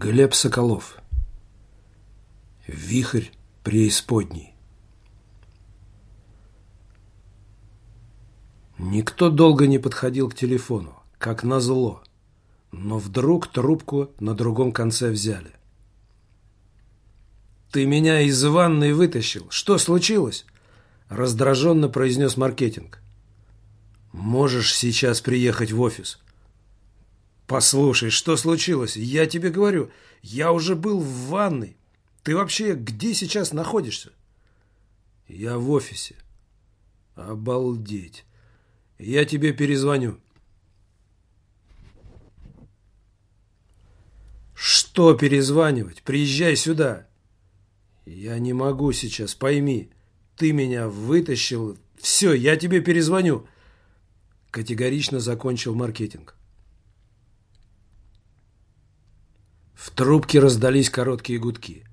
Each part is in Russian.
Глеб Соколов. Вихрь преисподней. Никто долго не подходил к телефону, как назло, но вдруг трубку на другом конце взяли. «Ты меня из ванной вытащил. Что случилось?» Раздраженно произнес маркетинг. «Можешь сейчас приехать в офис?» «Послушай, что случилось? Я тебе говорю, я уже был в ванной. Ты вообще где сейчас находишься?» «Я в офисе». «Обалдеть. Я тебе перезвоню». «Что перезванивать? Приезжай сюда». «Я не могу сейчас, пойми. Ты меня вытащил. Все, я тебе перезвоню». Категорично закончил маркетинг. В трубке раздались короткие гудки.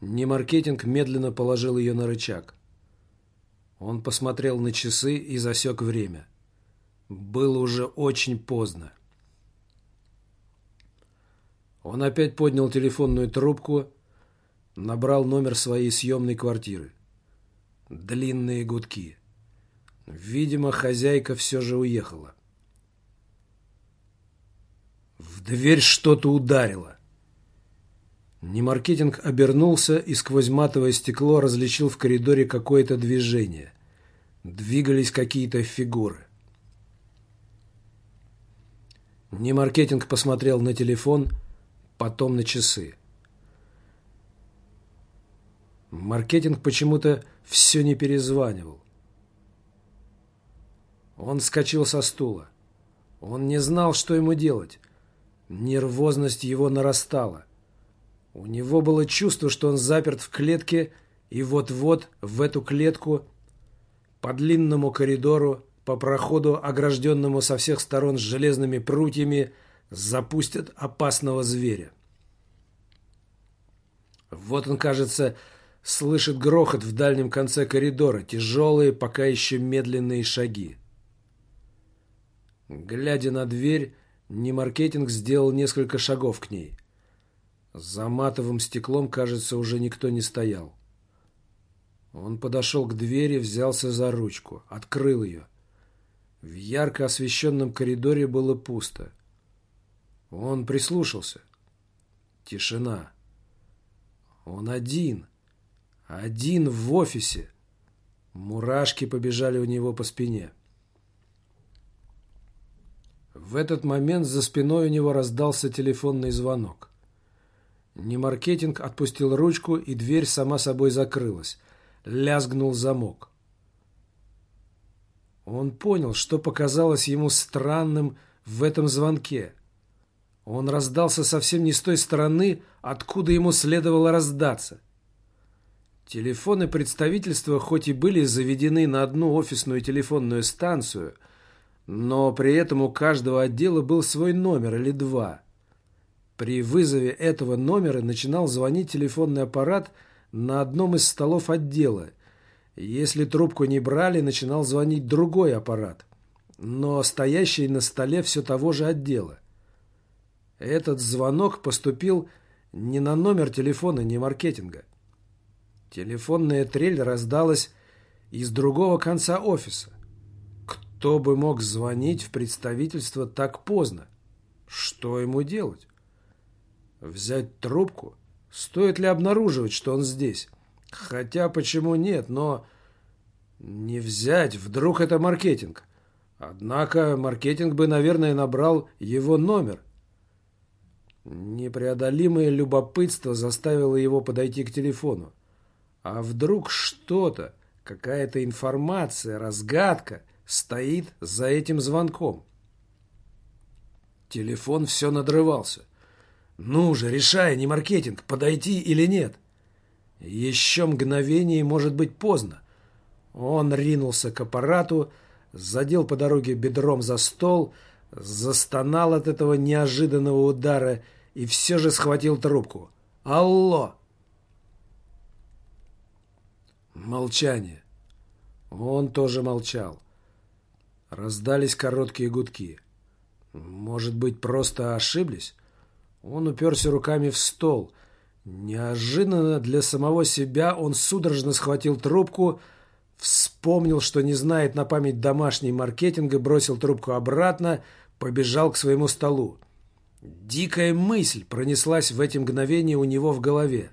Немаркетинг медленно положил ее на рычаг. Он посмотрел на часы и засек время. Было уже очень поздно. Он опять поднял телефонную трубку, набрал номер своей съемной квартиры. Длинные гудки. Видимо, хозяйка все же уехала. В дверь что-то ударило. Немаркетинг обернулся и сквозь матовое стекло различил в коридоре какое-то движение. Двигались какие-то фигуры. Немаркетинг посмотрел на телефон, потом на часы. Маркетинг почему-то все не перезванивал. Он вскочил со стула. Он не знал, что ему делать. Нервозность его нарастала. У него было чувство, что он заперт в клетке, и вот-вот в эту клетку по длинному коридору, по проходу, огражденному со всех сторон железными прутьями, запустят опасного зверя. Вот он, кажется, слышит грохот в дальнем конце коридора, тяжелые, пока еще медленные шаги. Глядя на дверь, Немаркетинг сделал несколько шагов к ней. За матовым стеклом, кажется, уже никто не стоял. Он подошел к двери, взялся за ручку, открыл ее. В ярко освещенном коридоре было пусто. Он прислушался. Тишина. Он один. Один в офисе. Мурашки побежали у него по спине. В этот момент за спиной у него раздался телефонный звонок. Немаркетинг отпустил ручку, и дверь сама собой закрылась. Лязгнул замок. Он понял, что показалось ему странным в этом звонке. Он раздался совсем не с той стороны, откуда ему следовало раздаться. Телефоны представительства хоть и были заведены на одну офисную телефонную станцию – но при этом у каждого отдела был свой номер или два. При вызове этого номера начинал звонить телефонный аппарат на одном из столов отдела. Если трубку не брали, начинал звонить другой аппарат, но стоящий на столе все того же отдела. Этот звонок поступил не на номер телефона, не маркетинга. Телефонная трель раздалась из другого конца офиса. Кто бы мог звонить в представительство так поздно? Что ему делать? Взять трубку? Стоит ли обнаруживать, что он здесь? Хотя почему нет, но... Не взять, вдруг это маркетинг. Однако маркетинг бы, наверное, набрал его номер. Непреодолимое любопытство заставило его подойти к телефону. А вдруг что-то, какая-то информация, разгадка стоит за этим звонком. Телефон все надрывался. «Ну же, решай, не маркетинг, подойти или нет?» Еще мгновение, может быть, поздно. Он ринулся к аппарату, задел по дороге бедром за стол, застонал от этого неожиданного удара и все же схватил трубку. «Алло!» Молчание. Он тоже молчал. Раздались короткие гудки. Может быть, просто ошиблись? Он уперся руками в стол. Неожиданно для самого себя он судорожно схватил трубку, вспомнил, что не знает на память домашний маркетинга, бросил трубку обратно, побежал к своему столу. Дикая мысль пронеслась в эти мгновения у него в голове.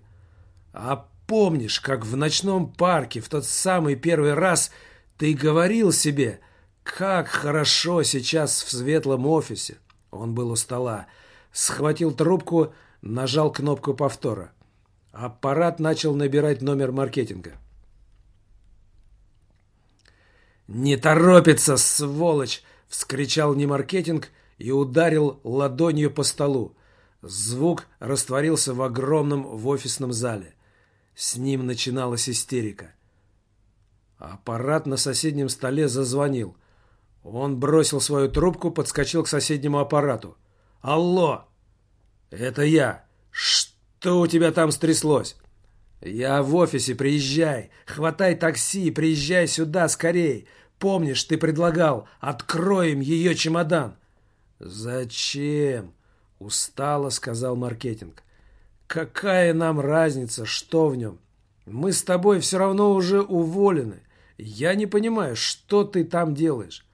«А помнишь, как в ночном парке в тот самый первый раз ты говорил себе, как хорошо сейчас в светлом офисе?» Он был у стола. Схватил трубку, нажал кнопку повтора. Аппарат начал набирать номер маркетинга. «Не торопится, сволочь!» — вскричал Немаркетинг и ударил ладонью по столу. Звук растворился в огромном в офисном зале. С ним начиналась истерика. Аппарат на соседнем столе зазвонил. Он бросил свою трубку, подскочил к соседнему аппарату. «Алло! Это я! Что у тебя там стряслось?» «Я в офисе, приезжай! Хватай такси и приезжай сюда скорей! Помнишь, ты предлагал, откроем ее чемодан!» «Зачем?» — устало сказал маркетинг. «Какая нам разница, что в нем? Мы с тобой все равно уже уволены. Я не понимаю, что ты там делаешь?»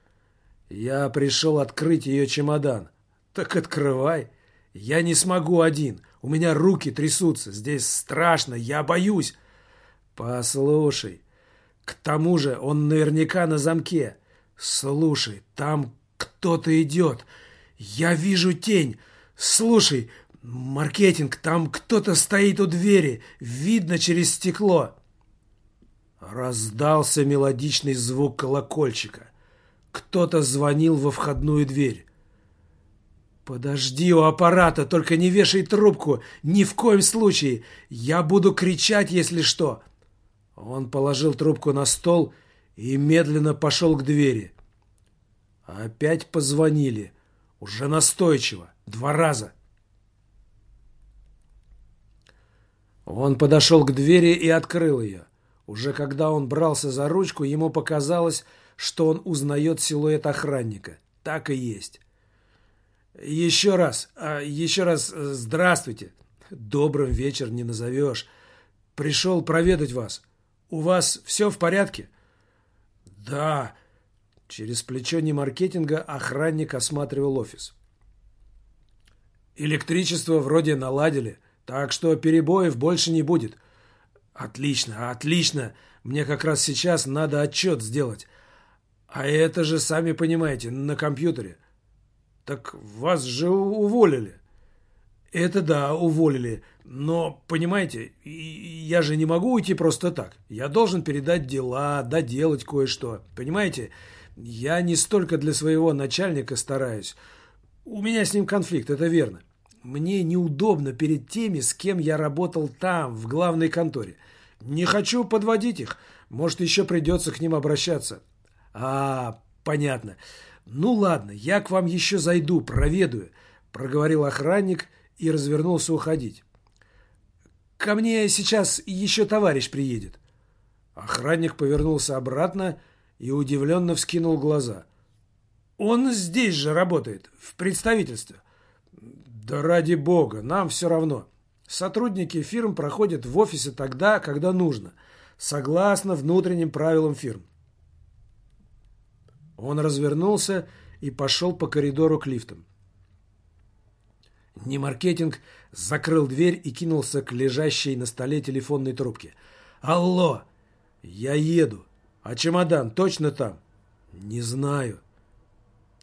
«Я пришел открыть ее чемодан». «Так открывай. Я не смогу один. У меня руки трясутся. Здесь страшно. Я боюсь». «Послушай. К тому же он наверняка на замке. Слушай, там кто-то идет. Я вижу тень. Слушай, маркетинг, там кто-то стоит у двери. Видно через стекло. Раздался мелодичный звук колокольчика. Кто-то звонил во входную дверь. «Подожди у аппарата, только не вешай трубку, ни в коем случае. Я буду кричать, если что». Он положил трубку на стол и медленно пошел к двери. Опять позвонили. Уже настойчиво. Два раза. Он подошел к двери и открыл ее. Уже когда он брался за ручку, ему показалось, что он узнает силуэт охранника. Так и есть. «Еще раз, а, еще раз э, здравствуйте. Добрым вечер не назовешь. Пришел проведать вас. У вас все в порядке?» «Да», Через плечо немаркетинга охранник осматривал офис. Электричество вроде наладили, так что перебоев больше не будет. Отлично, отлично. Мне как раз сейчас надо отчет сделать. А это же, сами понимаете, на компьютере. Так вас же уволили. Это да, уволили. Но, понимаете, я же не могу уйти просто так. Я должен передать дела, доделать кое-что. Понимаете, я не столько для своего начальника стараюсь. У меня с ним конфликт, это верно. Мне неудобно перед теми, с кем я работал там, в главной конторе. Не хочу подводить их. Может, еще придется к ним обращаться. А, понятно. Ну ладно, я к вам еще зайду, проведаю, проговорил охранник и развернулся уходить. Ко мне сейчас еще товарищ приедет. Охранник повернулся обратно и удивленно вскинул глаза. «Он здесь же работает, в представительстве». «Да ради бога, нам все равно. Сотрудники фирм проходят в офисе тогда, когда нужно, согласно внутренним правилам фирм». Он развернулся и пошел по коридору к лифтам. Немаркетинг закрыл дверь и кинулся к лежащей на столе телефонной трубке. «Алло! Я еду!» А чемодан точно там? Не знаю.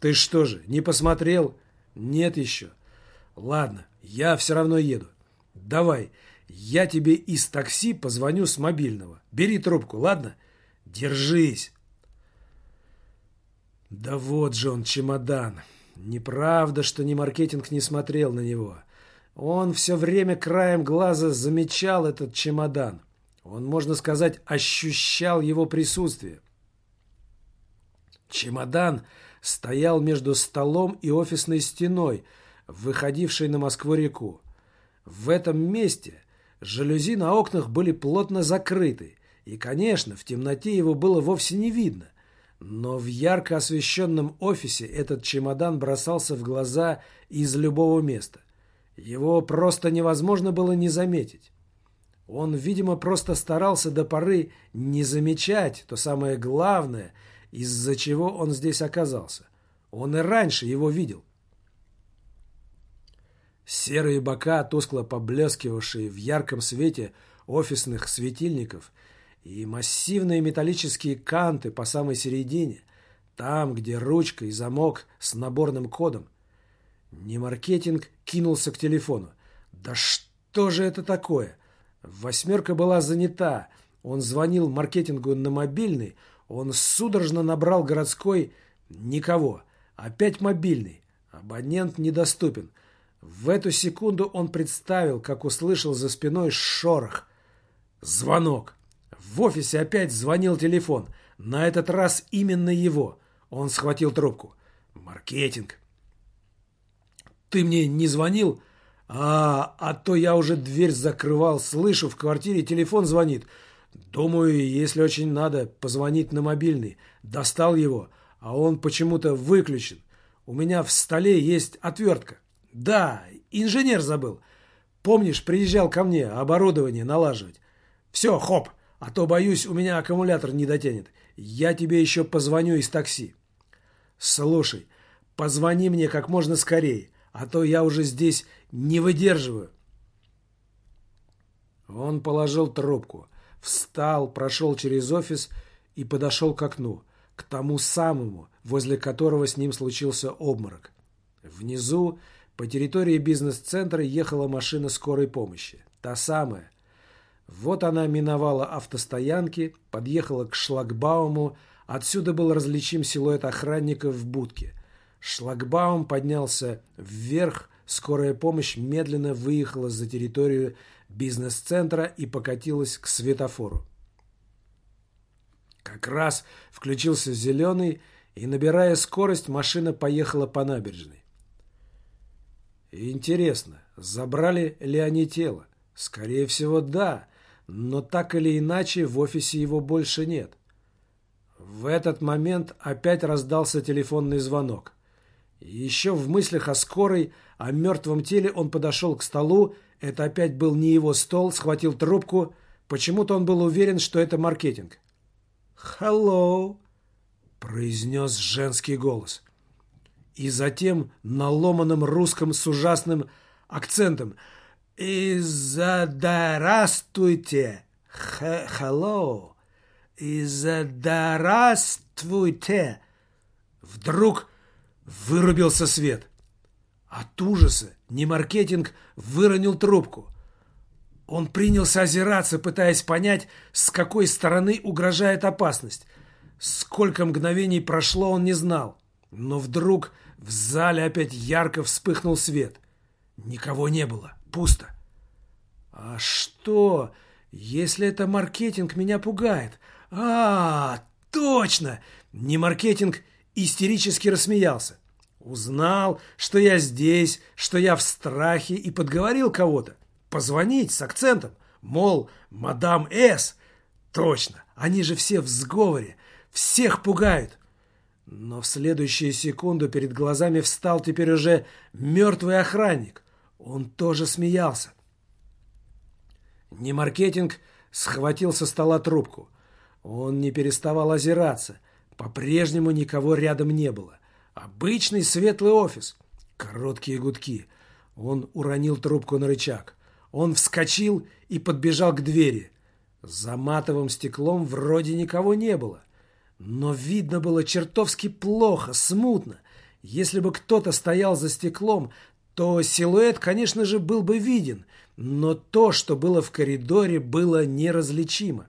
Ты что же, не посмотрел? Нет еще. Ладно, я все равно еду. Давай, я тебе из такси позвоню с мобильного. Бери трубку, ладно? Держись. Да вот же он, чемодан. Неправда, что ни маркетинг не смотрел на него. Он все время краем глаза замечал этот чемодан. Он, можно сказать, ощущал его присутствие. Чемодан стоял между столом и офисной стеной, выходившей на Москву-реку. В этом месте жалюзи на окнах были плотно закрыты, и, конечно, в темноте его было вовсе не видно. Но в ярко освещенном офисе этот чемодан бросался в глаза из любого места. Его просто невозможно было не заметить. Он, видимо, просто старался до поры не замечать то самое главное, из-за чего он здесь оказался. Он и раньше его видел. Серые бока, тускло поблескивавшие в ярком свете офисных светильников, и массивные металлические канты по самой середине, там, где ручка и замок с наборным кодом. Не маркетинг кинулся к телефону. Да что же это такое? Восьмерка была занята. Он звонил маркетингу на мобильный. Он судорожно набрал городской «Никого». Опять мобильный. Абонент недоступен. В эту секунду он представил, как услышал за спиной шорох. Звонок. В офисе опять звонил телефон. На этот раз именно его. Он схватил трубку. «Маркетинг». «Ты мне не звонил?» «А, а то я уже дверь закрывал, слышу, в квартире телефон звонит. Думаю, если очень надо, позвонить на мобильный. Достал его, а он почему-то выключен. У меня в столе есть отвертка. Да, инженер забыл. Помнишь, приезжал ко мне оборудование налаживать. Все, хоп, а то, боюсь, у меня аккумулятор не дотянет. Я тебе еще позвоню из такси. Слушай, позвони мне как можно скорее а то я уже здесь не выдерживаю. Он положил трубку, встал, прошел через офис и подошел к окну, к тому самому, возле которого с ним случился обморок. Внизу, по территории бизнес-центра, ехала машина скорой помощи. Та самая. Вот она миновала автостоянки, подъехала к шлагбауму, отсюда был различим силуэт охранника в будке – Шлагбаум поднялся вверх, скорая помощь медленно выехала за территорию бизнес-центра и покатилась к светофору. Как раз включился зеленый, и, набирая скорость, машина поехала по набережной. Интересно, забрали ли они тело? Скорее всего, да, но так или иначе в офисе его больше нет. В этот момент опять раздался телефонный звонок. Еще в мыслях о скорой, о мертвом теле он подошел к столу. Это опять был не его стол, схватил трубку. Почему-то он был уверен, что это маркетинг. «Hello», — произнес женский голос. И затем на ломаном русском с ужасным акцентом. «И задарастуйте! Hello! И задарастуйте!» Вдруг Вырубился свет. От ужаса Немаркетинг выронил трубку. Он принялся озираться, пытаясь понять, с какой стороны угрожает опасность. Сколько мгновений прошло, он не знал. Но вдруг в зале опять ярко вспыхнул свет. Никого не было. Пусто. А что, если это маркетинг меня пугает? А, точно! Не маркетинг истерически рассмеялся. Узнал, что я здесь, что я в страхе и подговорил кого-то. Позвонить с акцентом, мол, мадам С. Точно, они же все в сговоре, всех пугают. Но в следующую секунду перед глазами встал теперь уже мертвый охранник. Он тоже смеялся. Не маркетинг схватил со стола трубку. Он не переставал озираться. По-прежнему никого рядом не было. Обычный светлый офис. Короткие гудки. Он уронил трубку на рычаг. Он вскочил и подбежал к двери. За матовым стеклом вроде никого не было. Но видно было чертовски плохо, смутно. Если бы кто-то стоял за стеклом, то силуэт, конечно же, был бы виден, но то, что было в коридоре, было неразличимо.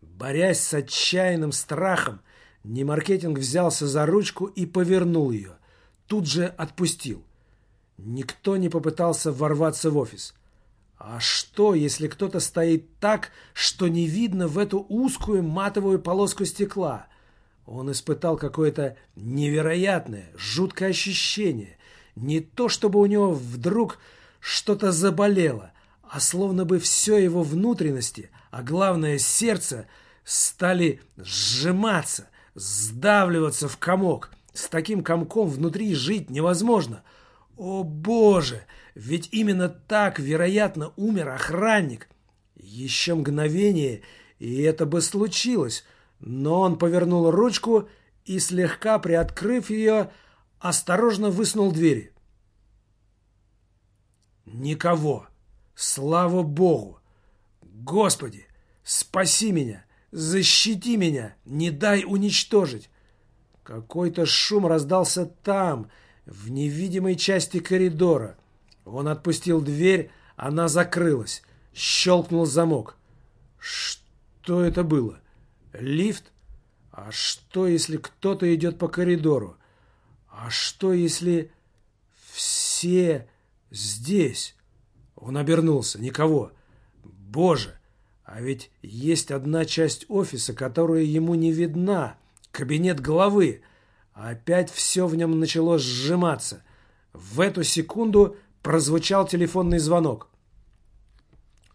Борясь с отчаянным страхом, Немаркетинг взялся за ручку и повернул ее. Тут же отпустил. Никто не попытался ворваться в офис. А что, если кто-то стоит так, что не видно в эту узкую матовую полоску стекла? Он испытал какое-то невероятное, жуткое ощущение. Не то, чтобы у него вдруг что-то заболело, а словно бы все его внутренности, а главное сердце, стали сжиматься, сдавливаться в комок. С таким комком внутри жить невозможно. О боже! Ведь именно так, вероятно, умер охранник. Еще мгновение, и это бы случилось. Но он повернул ручку и, слегка приоткрыв ее, осторожно высунул двери. Никого. Слава Богу! Господи, спаси меня! Защити меня! Не дай уничтожить! Какой-то шум раздался там, в невидимой части коридора. Он отпустил дверь, она закрылась. Щелкнул замок. Что это было? Лифт? А что, если кто-то идет по коридору? А что, если все здесь? Он обернулся. Никого. Боже, а ведь есть одна часть офиса, которая ему не видна. Кабинет главы. Опять все в нем начало сжиматься. В эту секунду прозвучал телефонный звонок.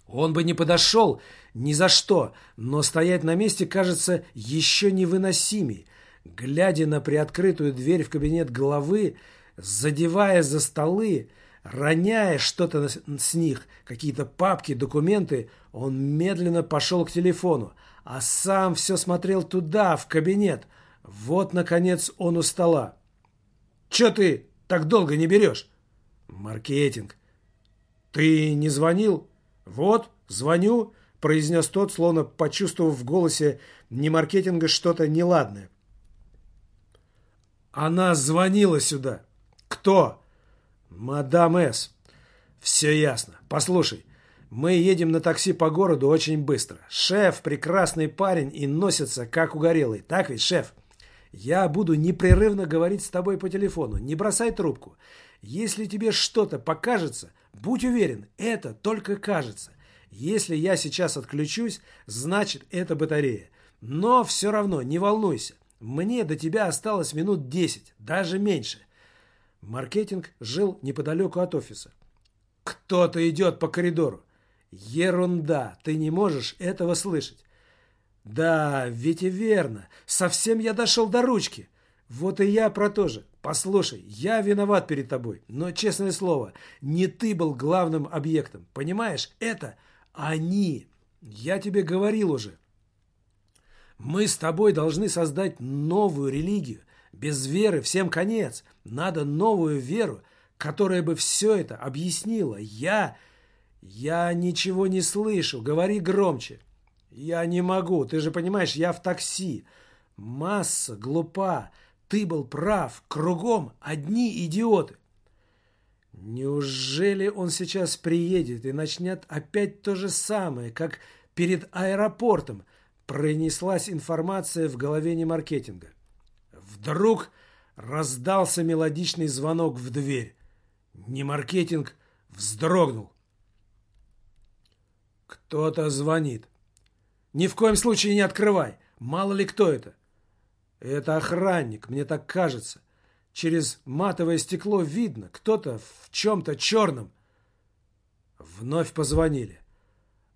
Он бы не подошел ни за что, но стоять на месте кажется еще невыносимей. Глядя на приоткрытую дверь в кабинет главы, задевая за столы, роняя что-то с них, какие-то папки, документы, он медленно пошел к телефону, а сам все смотрел туда, в кабинет. Вот, наконец, он у стола. «Че ты так долго не берешь?» «Маркетинг». «Ты не звонил?» «Вот, звоню», — произнес тот, словно почувствовав в голосе не маркетинга что-то неладное. «Она звонила сюда». «Кто?» «Мадам С». «Все ясно. Послушай, мы едем на такси по городу очень быстро. Шеф прекрасный парень и носится, как угорелый. Так ведь, шеф?» Я буду непрерывно говорить с тобой по телефону. Не бросай трубку. Если тебе что-то покажется, будь уверен, это только кажется. Если я сейчас отключусь, значит это батарея. Но все равно не волнуйся. Мне до тебя осталось минут десять, даже меньше. Маркетинг жил неподалеку от офиса. Кто-то идет по коридору. Ерунда, ты не можешь этого слышать. Да, ведь и верно. Совсем я дошел до ручки. Вот и я про то же. Послушай, я виноват перед тобой, но, честное слово, не ты был главным объектом. Понимаешь, это они. Я тебе говорил уже. Мы с тобой должны создать новую религию. Без веры всем конец. Надо новую веру, которая бы все это объяснила. Я... Я ничего не слышу. Говори громче. «Я не могу, ты же понимаешь, я в такси. Масса глупа, ты был прав, кругом одни идиоты». Неужели он сейчас приедет и начнет опять то же самое, как перед аэропортом? Пронеслась информация в голове не маркетинга. Вдруг раздался мелодичный звонок в дверь. Не маркетинг вздрогнул. Кто-то звонит. Ни в коем случае не открывай. Мало ли кто это. Это охранник, мне так кажется. Через матовое стекло видно, кто-то в чем-то черном. Вновь позвонили.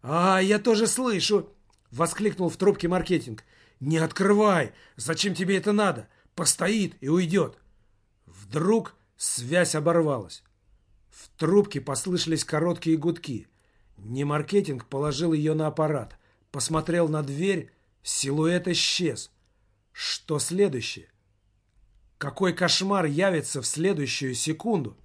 «А, я тоже слышу!» — воскликнул в трубке маркетинг. «Не открывай! Зачем тебе это надо? Постоит и уйдет!» Вдруг связь оборвалась. В трубке послышались короткие гудки. Не маркетинг положил ее на аппарат — Посмотрел на дверь, силуэт исчез. Что следующее? Какой кошмар явится в следующую секунду?